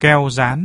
keo dán